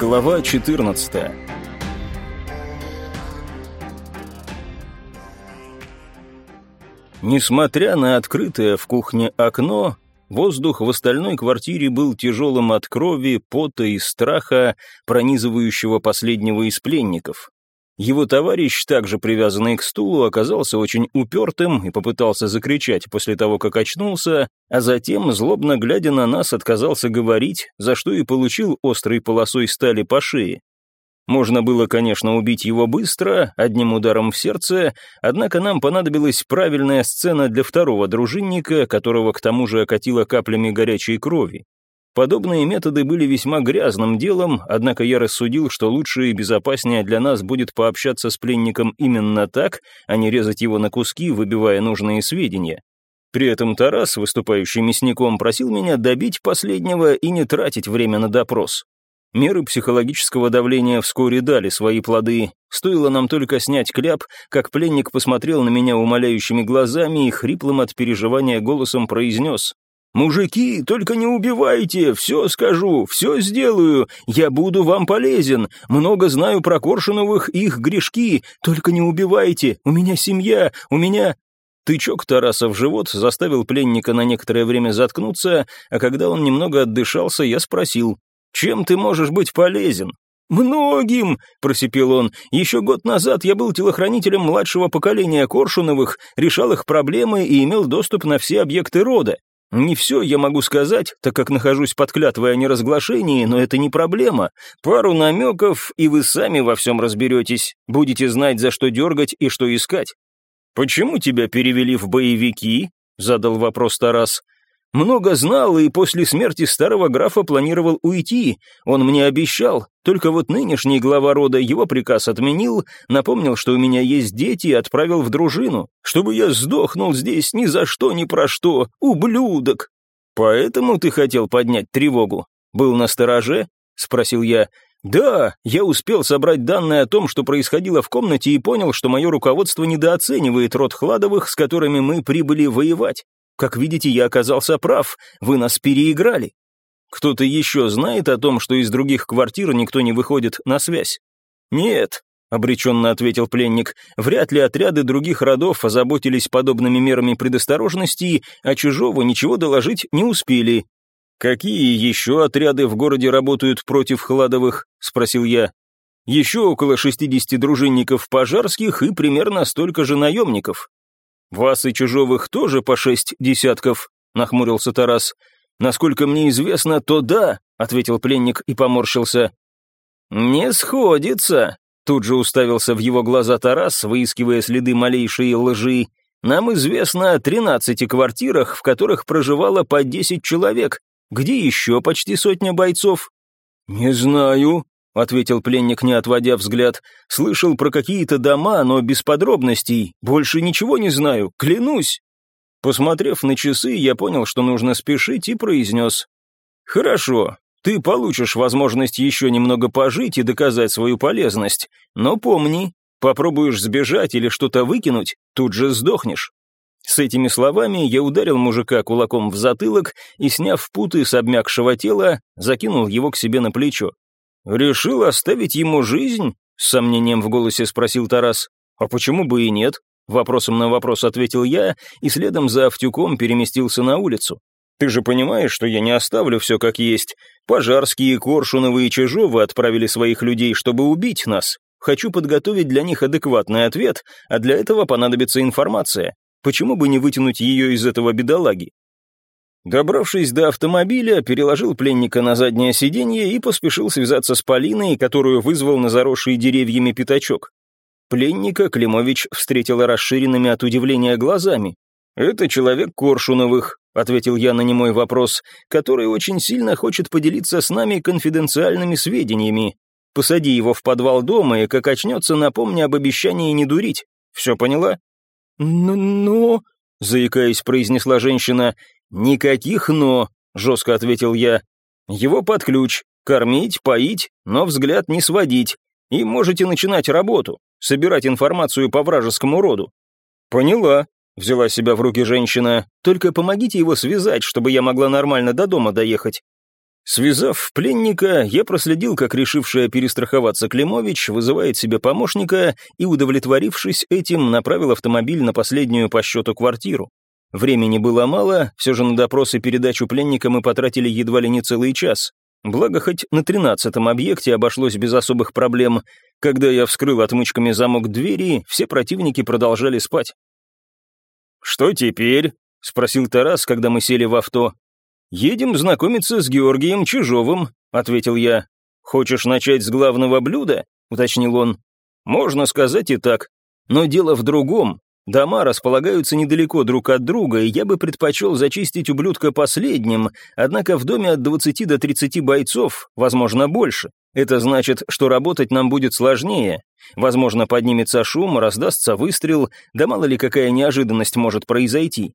Глава 14 Несмотря на открытое в кухне окно, воздух в остальной квартире был тяжелым от крови, пота и страха, пронизывающего последнего из пленников. Его товарищ, также привязанный к стулу, оказался очень упертым и попытался закричать после того, как очнулся, а затем, злобно глядя на нас, отказался говорить, за что и получил острой полосой стали по шее. Можно было, конечно, убить его быстро, одним ударом в сердце, однако нам понадобилась правильная сцена для второго дружинника, которого к тому же окатило каплями горячей крови. Подобные методы были весьма грязным делом, однако я рассудил, что лучше и безопаснее для нас будет пообщаться с пленником именно так, а не резать его на куски, выбивая нужные сведения. При этом Тарас, выступающий мясником, просил меня добить последнего и не тратить время на допрос. Меры психологического давления вскоре дали свои плоды. Стоило нам только снять кляп, как пленник посмотрел на меня умоляющими глазами и хриплым от переживания голосом произнес «Мужики, только не убивайте, все скажу, все сделаю, я буду вам полезен, много знаю про Коршуновых их грешки, только не убивайте, у меня семья, у меня...» Тычок Тараса в живот заставил пленника на некоторое время заткнуться, а когда он немного отдышался, я спросил, «Чем ты можешь быть полезен?» «Многим!» — просипел он. «Еще год назад я был телохранителем младшего поколения Коршуновых, решал их проблемы и имел доступ на все объекты рода. Не все я могу сказать, так как нахожусь под клятвой о неразглашении, но это не проблема. Пару намеков, и вы сами во всем разберетесь. Будете знать, за что дергать и что искать. «Почему тебя перевели в боевики?» — задал вопрос Тарас. Много знал и после смерти старого графа планировал уйти. Он мне обещал. Только вот нынешний глава рода его приказ отменил, напомнил, что у меня есть дети и отправил в дружину. Чтобы я сдохнул здесь ни за что, ни про что. Ублюдок. Поэтому ты хотел поднять тревогу? Был на стороже? Спросил я. «Да, я успел собрать данные о том, что происходило в комнате и понял, что мое руководство недооценивает род Хладовых, с которыми мы прибыли воевать. Как видите, я оказался прав, вы нас переиграли. Кто-то еще знает о том, что из других квартир никто не выходит на связь? Нет, обреченно ответил пленник, вряд ли отряды других родов озаботились подобными мерами предосторожности, а чужого ничего доложить не успели. «Какие еще отряды в городе работают против Хладовых?» — спросил я. «Еще около 60 дружинников пожарских и примерно столько же наемников. «Вас и Чужовых тоже по шесть десятков?» — нахмурился Тарас. «Насколько мне известно, то да», — ответил пленник и поморщился. «Не сходится», — тут же уставился в его глаза Тарас, выискивая следы малейшей лжи. «Нам известно о тринадцати квартирах, в которых проживало по десять человек. Где еще почти сотня бойцов?» «Не знаю», — ответил пленник, не отводя взгляд. «Слышал про какие-то дома, но без подробностей. Больше ничего не знаю, клянусь». Посмотрев на часы, я понял, что нужно спешить, и произнес. «Хорошо, ты получишь возможность еще немного пожить и доказать свою полезность. Но помни, попробуешь сбежать или что-то выкинуть, тут же сдохнешь». С этими словами я ударил мужика кулаком в затылок и, сняв путы с обмякшего тела, закинул его к себе на плечо. «Решил оставить ему жизнь?» — с сомнением в голосе спросил Тарас. «А почему бы и нет?» Вопросом на вопрос ответил я и следом за Автюком переместился на улицу. «Ты же понимаешь, что я не оставлю все как есть. Пожарские, Коршуновы и Чижовы отправили своих людей, чтобы убить нас. Хочу подготовить для них адекватный ответ, а для этого понадобится информация. Почему бы не вытянуть ее из этого бедолаги? Добравшись до автомобиля, переложил пленника на заднее сиденье и поспешил связаться с Полиной, которую вызвал на заросший деревьями пятачок. Пленника Климович встретила расширенными от удивления глазами. «Это человек Коршуновых», — ответил я на немой вопрос, «который очень сильно хочет поделиться с нами конфиденциальными сведениями. Посади его в подвал дома, и как очнется, напомни об обещании не дурить. Все поняла?» «Ну, ну...» — заикаясь, произнесла женщина. «Никаких «но», — жестко ответил я. «Его под ключ. Кормить, поить, но взгляд не сводить. И можете начинать работу, собирать информацию по вражескому роду». «Поняла», — взяла себя в руки женщина. «Только помогите его связать, чтобы я могла нормально до дома доехать». Связав пленника, я проследил, как решившая перестраховаться Климович вызывает себе помощника и, удовлетворившись этим, направил автомобиль на последнюю по счету квартиру. Времени было мало, все же на допрос и передачу пленника мы потратили едва ли не целый час. Благо, хоть на тринадцатом объекте обошлось без особых проблем. Когда я вскрыл отмычками замок двери, все противники продолжали спать. «Что теперь?» — спросил Тарас, когда мы сели в авто. «Едем знакомиться с Георгием Чижовым», — ответил я. «Хочешь начать с главного блюда?» — уточнил он. «Можно сказать и так. Но дело в другом. Дома располагаются недалеко друг от друга, и я бы предпочел зачистить ублюдка последним, однако в доме от 20 до 30 бойцов, возможно, больше. Это значит, что работать нам будет сложнее. Возможно, поднимется шум, раздастся выстрел, да мало ли какая неожиданность может произойти.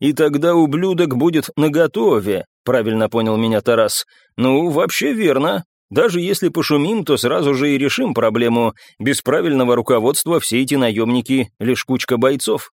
И тогда ублюдок будет наготове, правильно понял меня Тарас. Ну, вообще верно. Даже если пошумим, то сразу же и решим проблему. Без правильного руководства все эти наемники — лишь кучка бойцов.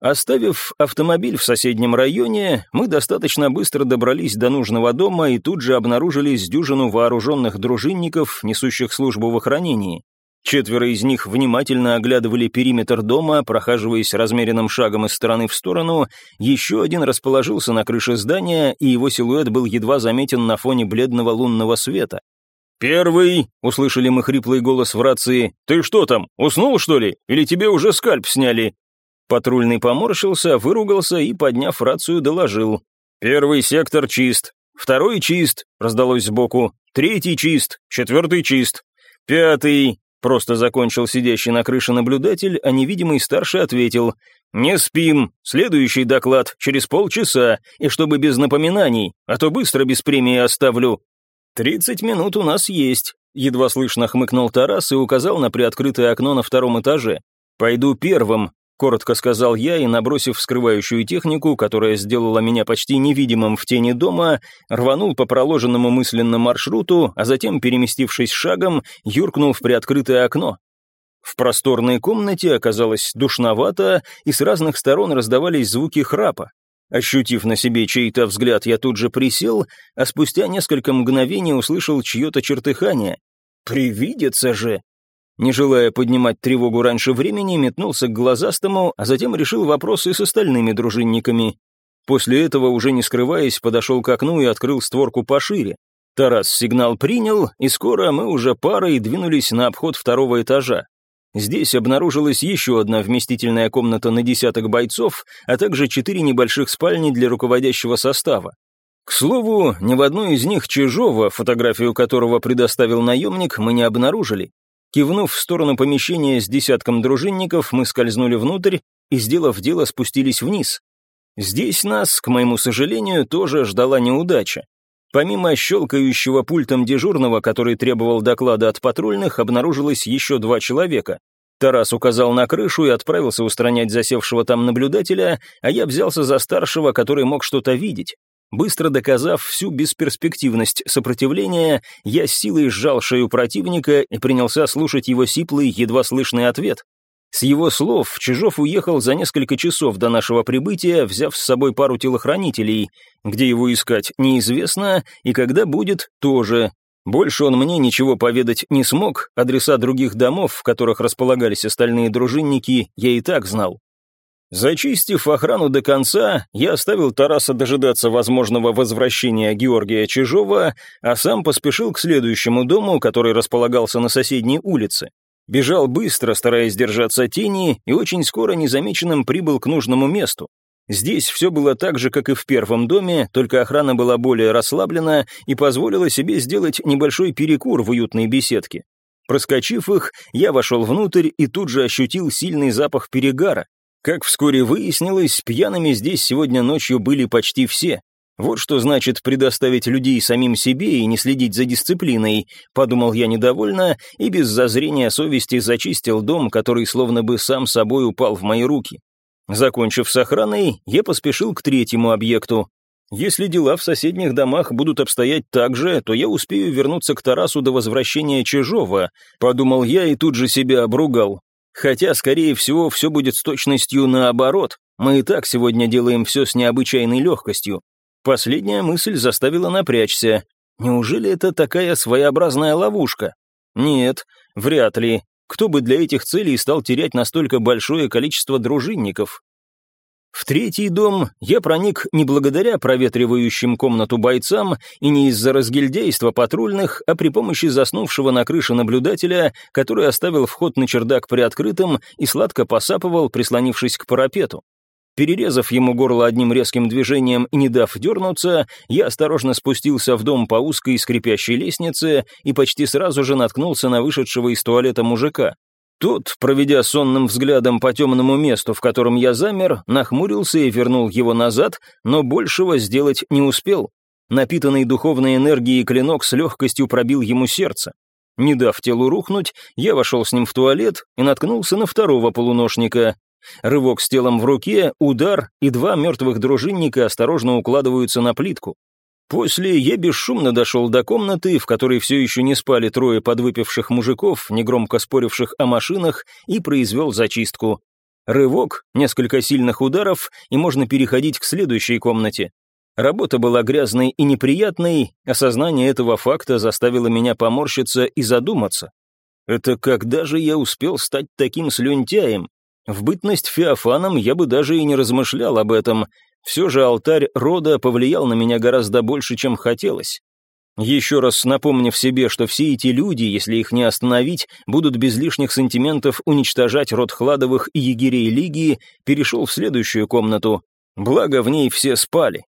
Оставив автомобиль в соседнем районе, мы достаточно быстро добрались до нужного дома и тут же обнаружили дюжину вооруженных дружинников, несущих службу в охранении. Четверо из них внимательно оглядывали периметр дома, прохаживаясь размеренным шагом из стороны в сторону. Еще один расположился на крыше здания, и его силуэт был едва заметен на фоне бледного лунного света. «Первый!» — услышали мы хриплый голос в рации. «Ты что там, уснул, что ли? Или тебе уже скальп сняли?» Патрульный поморщился, выругался и, подняв рацию, доложил. «Первый сектор чист, второй чист», — раздалось сбоку, «третий чист, четвертый чист, пятый, Просто закончил сидящий на крыше наблюдатель, а невидимый старший ответил «Не спим, следующий доклад через полчаса, и чтобы без напоминаний, а то быстро без премии оставлю». «Тридцать минут у нас есть», — едва слышно хмыкнул Тарас и указал на приоткрытое окно на втором этаже. «Пойду первым, Коротко сказал я и, набросив скрывающую технику, которая сделала меня почти невидимым в тени дома, рванул по проложенному мысленному маршруту, а затем, переместившись шагом, юркнул в приоткрытое окно. В просторной комнате оказалось душновато, и с разных сторон раздавались звуки храпа. Ощутив на себе чей-то взгляд, я тут же присел, а спустя несколько мгновений услышал чье-то чертыхание. «Привидится же!» Не желая поднимать тревогу раньше времени, метнулся к глазастому, а затем решил вопросы с остальными дружинниками. После этого, уже не скрываясь, подошел к окну и открыл створку пошире. Тарас сигнал принял, и скоро мы уже парой двинулись на обход второго этажа. Здесь обнаружилась еще одна вместительная комната на десяток бойцов, а также четыре небольших спальни для руководящего состава. К слову, ни в одной из них Чижова, фотографию которого предоставил наемник, мы не обнаружили. Кивнув в сторону помещения с десятком дружинников, мы скользнули внутрь и, сделав дело, спустились вниз. Здесь нас, к моему сожалению, тоже ждала неудача. Помимо щелкающего пультом дежурного, который требовал доклада от патрульных, обнаружилось еще два человека. Тарас указал на крышу и отправился устранять засевшего там наблюдателя, а я взялся за старшего, который мог что-то видеть. Быстро доказав всю бесперспективность сопротивления, я силой сжал шею противника и принялся слушать его сиплый, едва слышный ответ. С его слов Чижов уехал за несколько часов до нашего прибытия, взяв с собой пару телохранителей. Где его искать, неизвестно, и когда будет, тоже. Больше он мне ничего поведать не смог, адреса других домов, в которых располагались остальные дружинники, я и так знал. Зачистив охрану до конца, я оставил Тараса дожидаться возможного возвращения Георгия Чижова, а сам поспешил к следующему дому, который располагался на соседней улице. Бежал быстро, стараясь держаться тени, и очень скоро незамеченным прибыл к нужному месту. Здесь все было так же, как и в первом доме, только охрана была более расслаблена и позволила себе сделать небольшой перекур в уютной беседке. Проскочив их, я вошел внутрь и тут же ощутил сильный запах перегара. Как вскоре выяснилось, пьяными здесь сегодня ночью были почти все. Вот что значит предоставить людей самим себе и не следить за дисциплиной, подумал я недовольно и без зазрения совести зачистил дом, который словно бы сам собой упал в мои руки. Закончив с охраной, я поспешил к третьему объекту. Если дела в соседних домах будут обстоять так же, то я успею вернуться к Тарасу до возвращения Чижова, подумал я и тут же себя обругал. Хотя, скорее всего, все будет с точностью наоборот. Мы и так сегодня делаем все с необычайной легкостью. Последняя мысль заставила напрячься. Неужели это такая своеобразная ловушка? Нет, вряд ли. Кто бы для этих целей стал терять настолько большое количество дружинников? В третий дом я проник не благодаря проветривающим комнату бойцам и не из-за разгильдейства патрульных, а при помощи заснувшего на крыше наблюдателя, который оставил вход на чердак приоткрытым и сладко посапывал, прислонившись к парапету. Перерезав ему горло одним резким движением и не дав дернуться, я осторожно спустился в дом по узкой скрипящей лестнице и почти сразу же наткнулся на вышедшего из туалета мужика. Тот, проведя сонным взглядом по темному месту, в котором я замер, нахмурился и вернул его назад, но большего сделать не успел. Напитанный духовной энергией клинок с легкостью пробил ему сердце. Не дав телу рухнуть, я вошел с ним в туалет и наткнулся на второго полуношника. Рывок с телом в руке, удар, и два мертвых дружинника осторожно укладываются на плитку. После я бесшумно дошел до комнаты, в которой все еще не спали трое подвыпивших мужиков, негромко споривших о машинах, и произвел зачистку. Рывок, несколько сильных ударов, и можно переходить к следующей комнате. Работа была грязной и неприятной, осознание этого факта заставило меня поморщиться и задуматься. Это когда же я успел стать таким слюнтяем? В бытность Феофаном я бы даже и не размышлял об этом, все же алтарь рода повлиял на меня гораздо больше, чем хотелось. Еще раз напомнив себе, что все эти люди, если их не остановить, будут без лишних сантиментов уничтожать род Хладовых и егерей Лигии, перешел в следующую комнату. Благо, в ней все спали.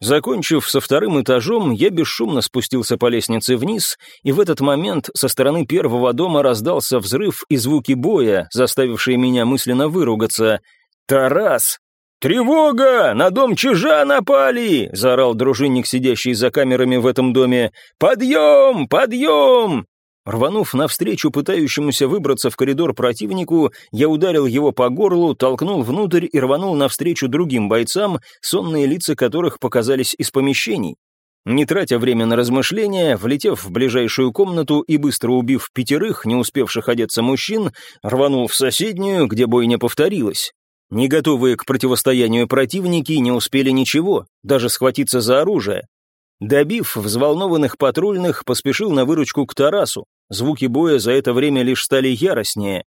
Закончив со вторым этажом, я бесшумно спустился по лестнице вниз, и в этот момент со стороны первого дома раздался взрыв и звуки боя, заставившие меня мысленно выругаться. «Тарас!» «Тревога! На дом чижа напали!» — заорал дружинник, сидящий за камерами в этом доме. «Подъем! Подъем!» Рванув навстречу пытающемуся выбраться в коридор противнику, я ударил его по горлу, толкнул внутрь и рванул навстречу другим бойцам, сонные лица которых показались из помещений. Не тратя время на размышления, влетев в ближайшую комнату и быстро убив пятерых, не успевших одеться мужчин, рванул в соседнюю, где бой не повторилась. Не готовые к противостоянию противники не успели ничего, даже схватиться за оружие. Добив взволнованных патрульных, поспешил на выручку к Тарасу. Звуки боя за это время лишь стали яростнее.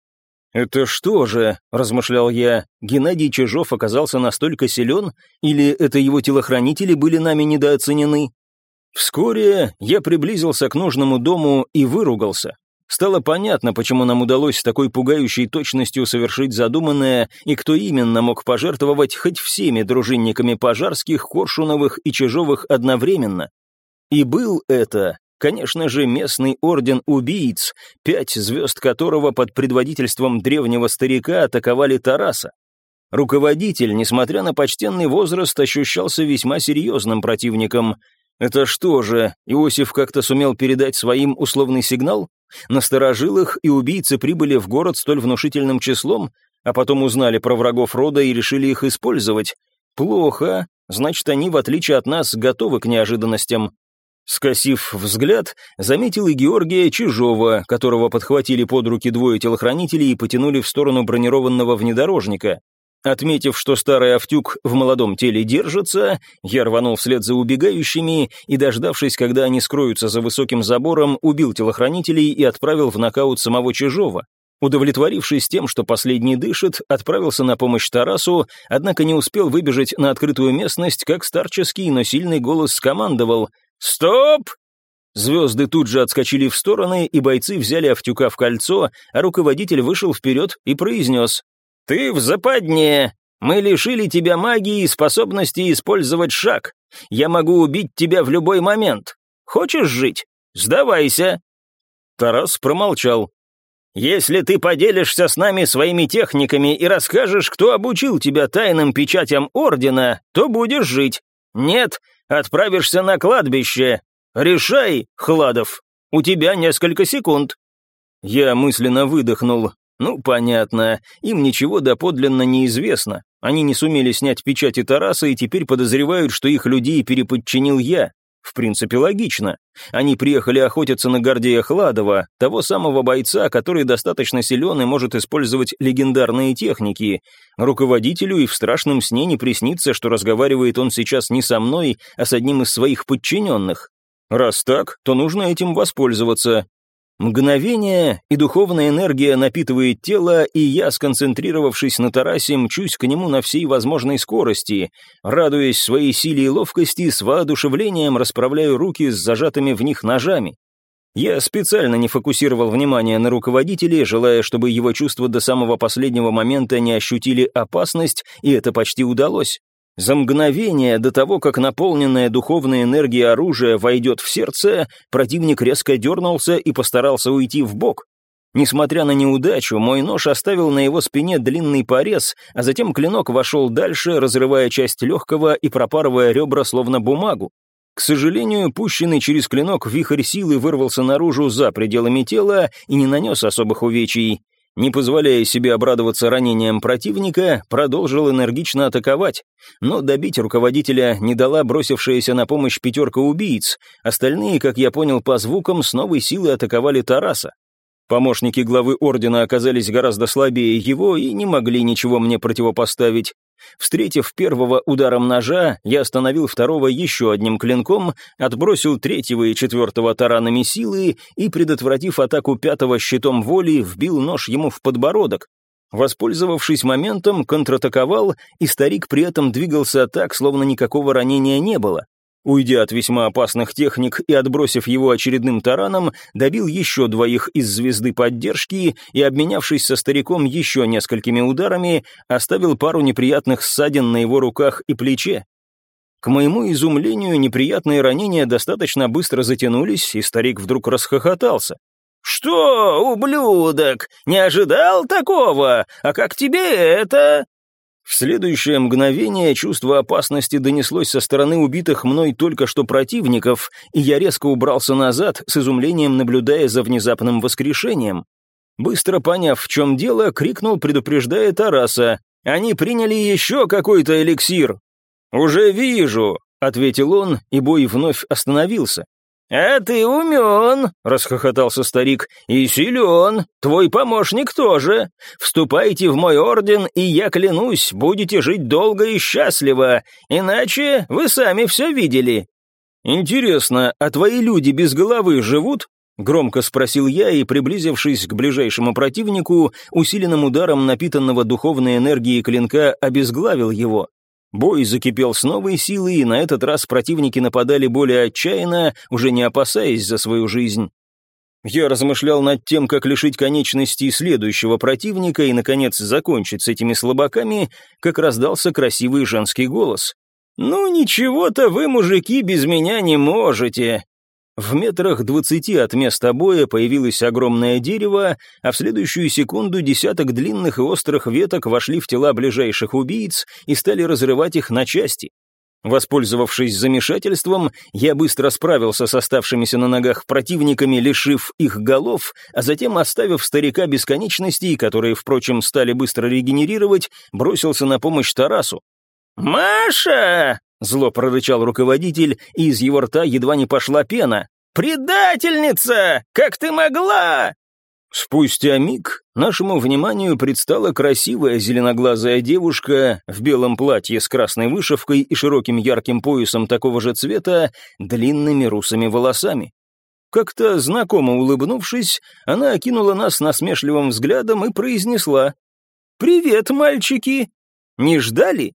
«Это что же?» – размышлял я. «Геннадий Чижов оказался настолько силен? Или это его телохранители были нами недооценены?» Вскоре я приблизился к нужному дому и выругался. Стало понятно, почему нам удалось с такой пугающей точностью совершить задуманное, и кто именно мог пожертвовать хоть всеми дружинниками Пожарских, Коршуновых и Чижовых одновременно. И был это, конечно же, местный орден убийц, пять звезд которого под предводительством древнего старика атаковали Тараса. Руководитель, несмотря на почтенный возраст, ощущался весьма серьезным противником. Это что же, Иосиф как-то сумел передать своим условный сигнал? Насторожил их, и убийцы прибыли в город столь внушительным числом, а потом узнали про врагов рода и решили их использовать. Плохо, значит, они, в отличие от нас, готовы к неожиданностям. Скосив взгляд, заметил и Георгия Чижова, которого подхватили под руки двое телохранителей и потянули в сторону бронированного внедорожника. Отметив, что старый Автюк в молодом теле держится, я рванул вслед за убегающими и, дождавшись, когда они скроются за высоким забором, убил телохранителей и отправил в нокаут самого Чижова. Удовлетворившись тем, что последний дышит, отправился на помощь Тарасу, однако не успел выбежать на открытую местность, как старческий, но сильный голос скомандовал «Стоп!». Звезды тут же отскочили в стороны, и бойцы взяли Автюка в кольцо, а руководитель вышел вперед и произнес «Ты в западне! Мы лишили тебя магии и способности использовать шаг. Я могу убить тебя в любой момент. Хочешь жить? Сдавайся!» Тарас промолчал. «Если ты поделишься с нами своими техниками и расскажешь, кто обучил тебя тайным печатям Ордена, то будешь жить. Нет, отправишься на кладбище. Решай, Хладов, у тебя несколько секунд». Я мысленно выдохнул. Ну, понятно, им ничего доподлинно не известно. Они не сумели снять печати Тараса и теперь подозревают, что их людей переподчинил я. В принципе, логично. Они приехали охотиться на Гордея Хладова, того самого бойца, который достаточно силен и может использовать легендарные техники. Руководителю и в страшном сне не приснится, что разговаривает он сейчас не со мной, а с одним из своих подчиненных. Раз так, то нужно этим воспользоваться. Мгновение, и духовная энергия напитывает тело, и я, сконцентрировавшись на Тарасе, мчусь к нему на всей возможной скорости. Радуясь своей силе и ловкости, с воодушевлением расправляю руки с зажатыми в них ножами. Я специально не фокусировал внимание на руководителе, желая, чтобы его чувства до самого последнего момента не ощутили опасность, и это почти удалось. За мгновение до того, как наполненная духовной энергией оружие войдет в сердце, противник резко дернулся и постарался уйти в бок. Несмотря на неудачу, мой нож оставил на его спине длинный порез, а затем клинок вошел дальше, разрывая часть легкого и пропарывая ребра словно бумагу. К сожалению, пущенный через клинок вихрь силы вырвался наружу за пределами тела и не нанес особых увечий. Не позволяя себе обрадоваться ранениям противника, продолжил энергично атаковать, но добить руководителя не дала бросившаяся на помощь пятерка убийц, остальные, как я понял по звукам, с новой силой атаковали Тараса. Помощники главы ордена оказались гораздо слабее его и не могли ничего мне противопоставить. Встретив первого ударом ножа, я остановил второго еще одним клинком, отбросил третьего и четвертого таранами силы и, предотвратив атаку пятого щитом воли, вбил нож ему в подбородок. Воспользовавшись моментом, контратаковал, и старик при этом двигался так, словно никакого ранения не было. Уйдя от весьма опасных техник и отбросив его очередным тараном, добил еще двоих из звезды поддержки и, обменявшись со стариком еще несколькими ударами, оставил пару неприятных ссадин на его руках и плече. К моему изумлению, неприятные ранения достаточно быстро затянулись, и старик вдруг расхохотался. «Что, ублюдок, не ожидал такого? А как тебе это?» В следующее мгновение чувство опасности донеслось со стороны убитых мной только что противников, и я резко убрался назад, с изумлением наблюдая за внезапным воскрешением. Быстро поняв, в чем дело, крикнул, предупреждая Тараса. «Они приняли еще какой-то эликсир!» «Уже вижу», — ответил он, и бой вновь остановился. «А ты умен», — расхохотался старик, — «и силен, твой помощник тоже. Вступайте в мой орден, и я клянусь, будете жить долго и счастливо, иначе вы сами все видели». «Интересно, а твои люди без головы живут?» — громко спросил я и, приблизившись к ближайшему противнику, усиленным ударом напитанного духовной энергией клинка обезглавил его. Бой закипел с новой силой, и на этот раз противники нападали более отчаянно, уже не опасаясь за свою жизнь. Я размышлял над тем, как лишить конечностей следующего противника и, наконец, закончить с этими слабаками, как раздался красивый женский голос. «Ну ничего-то вы, мужики, без меня не можете. В метрах двадцати от места боя появилось огромное дерево, а в следующую секунду десяток длинных и острых веток вошли в тела ближайших убийц и стали разрывать их на части. Воспользовавшись замешательством, я быстро справился с оставшимися на ногах противниками, лишив их голов, а затем, оставив старика бесконечностей, которые, впрочем, стали быстро регенерировать, бросился на помощь Тарасу. «Маша!» Зло прорычал руководитель, и из его рта едва не пошла пена. «Предательница! Как ты могла?» Спустя миг нашему вниманию предстала красивая зеленоглазая девушка в белом платье с красной вышивкой и широким ярким поясом такого же цвета, длинными русыми волосами. Как-то знакомо улыбнувшись, она окинула нас насмешливым взглядом и произнесла «Привет, мальчики! Не ждали?»